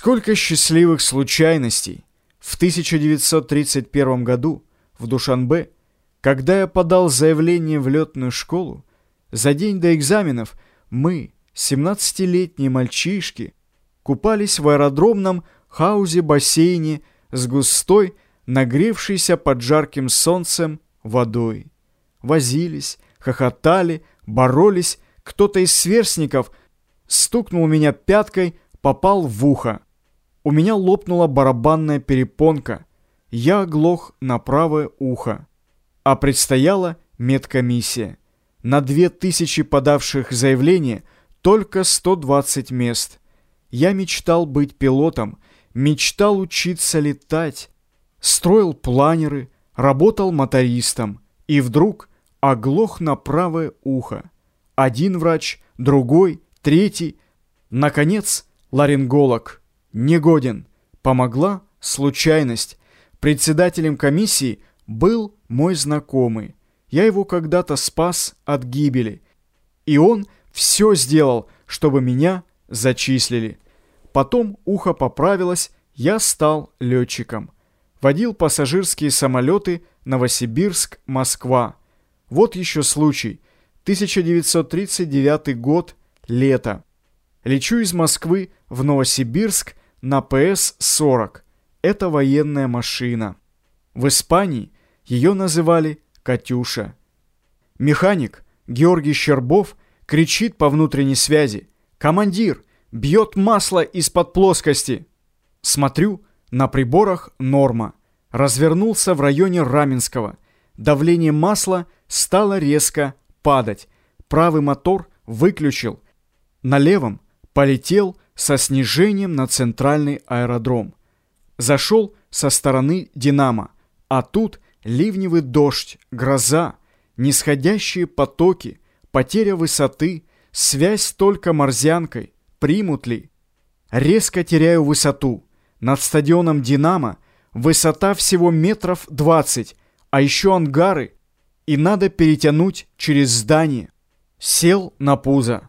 Сколько счастливых случайностей! В 1931 году в Душанбе, когда я подал заявление в летную школу, за день до экзаменов мы, 17-летние мальчишки, купались в аэродромном хаузе-бассейне с густой, нагревшейся под жарким солнцем водой. Возились, хохотали, боролись, кто-то из сверстников стукнул меня пяткой попал в ухо. У меня лопнула барабанная перепонка. Я оглох на правое ухо. А предстояла медкомиссия. На две тысячи подавших заявление только 120 мест. Я мечтал быть пилотом, мечтал учиться летать, строил планеры, работал мотористом. И вдруг оглох на правое ухо. Один врач, другой, третий. Наконец, ларинголог, негоден. Помогла случайность. Председателем комиссии был мой знакомый. Я его когда-то спас от гибели. И он все сделал, чтобы меня зачислили. Потом ухо поправилось, я стал летчиком. Водил пассажирские самолеты Новосибирск-Москва. Вот еще случай. 1939 год, лето. Лечу из Москвы в Новосибирск на ПС-40. Это военная машина. В Испании ее называли «Катюша». Механик Георгий Щербов кричит по внутренней связи «Командир! Бьет масло из-под плоскости!» Смотрю, на приборах норма. Развернулся в районе Раменского. Давление масла стало резко падать. Правый мотор выключил. На левом полетел со снижением на центральный аэродром. Зашел со стороны «Динамо», а тут ливневый дождь, гроза, нисходящие потоки, потеря высоты, связь только морзянкой, примут ли? Резко теряю высоту. Над стадионом «Динамо» высота всего метров двадцать, а еще ангары, и надо перетянуть через здание. Сел на пузо.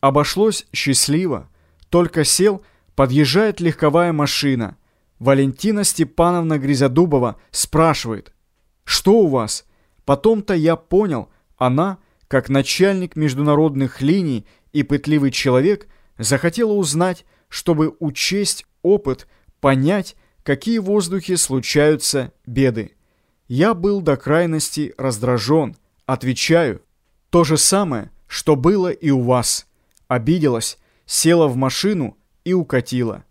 Обошлось счастливо. Только сел, подъезжает легковая машина. Валентина Степановна Гризодубова спрашивает, «Что у вас?» Потом-то я понял, она, как начальник международных линий и пытливый человек, захотела узнать, чтобы учесть опыт, понять, какие в воздухе случаются беды. Я был до крайности раздражен. Отвечаю, то же самое, что было и у вас обиделась, села в машину и укатила.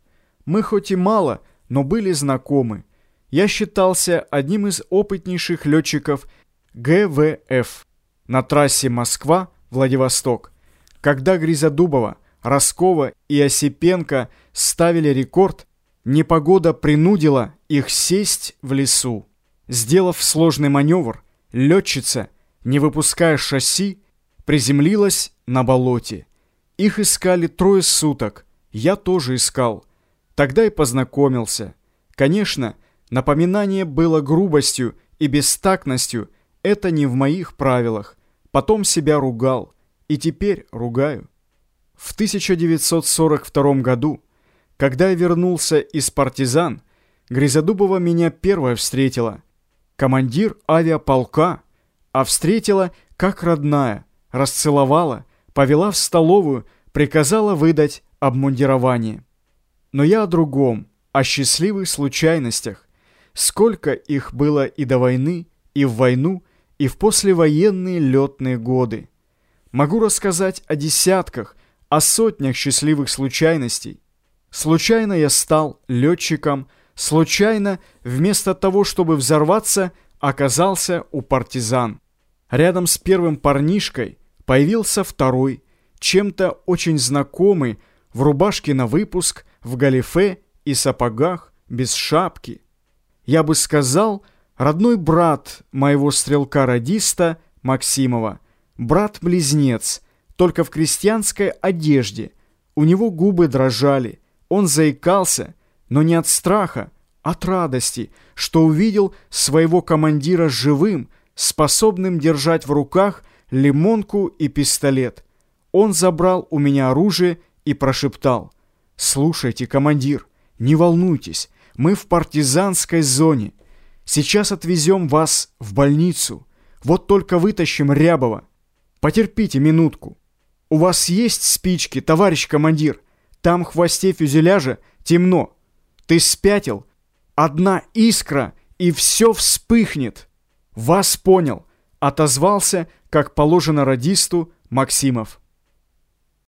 Мы хоть и мало, но были знакомы. Я считался одним из опытнейших летчиков ГВФ на трассе Москва-Владивосток. Когда Гризодубова, Роскова и Осипенко ставили рекорд, непогода принудила их сесть в лесу. Сделав сложный маневр, летчица, не выпуская шасси, приземлилась на болоте. Их искали трое суток. Я тоже искал. Тогда и познакомился. Конечно, напоминание было грубостью и бестактностью. Это не в моих правилах. Потом себя ругал. И теперь ругаю. В 1942 году, когда я вернулся из партизан, Гризодубова меня первая встретила. Командир авиаполка, а встретила как родная, расцеловала – повела в столовую, приказала выдать обмундирование. Но я о другом, о счастливых случайностях. Сколько их было и до войны, и в войну, и в послевоенные летные годы. Могу рассказать о десятках, о сотнях счастливых случайностей. Случайно я стал летчиком, случайно, вместо того, чтобы взорваться, оказался у партизан. Рядом с первым парнишкой Появился второй, чем-то очень знакомый, в рубашке на выпуск, в галифе и сапогах, без шапки. Я бы сказал, родной брат моего стрелка-радиста Максимова, брат-близнец, только в крестьянской одежде. У него губы дрожали, он заикался, но не от страха, от радости, что увидел своего командира живым, способным держать в руках лимонку и пистолет. Он забрал у меня оружие и прошептал. «Слушайте, командир, Не волнуйтесь, мы в партизанской зоне. Сейчас отвезем вас в больницу. Вот только вытащим Рябова. Потерпите минутку. У вас есть спички, товарищ командир? Там в хвосте фюзеляжа темно. Ты спятил? Одна искра, и все вспыхнет. Вас понял. Отозвался, как положено радисту, Максимов.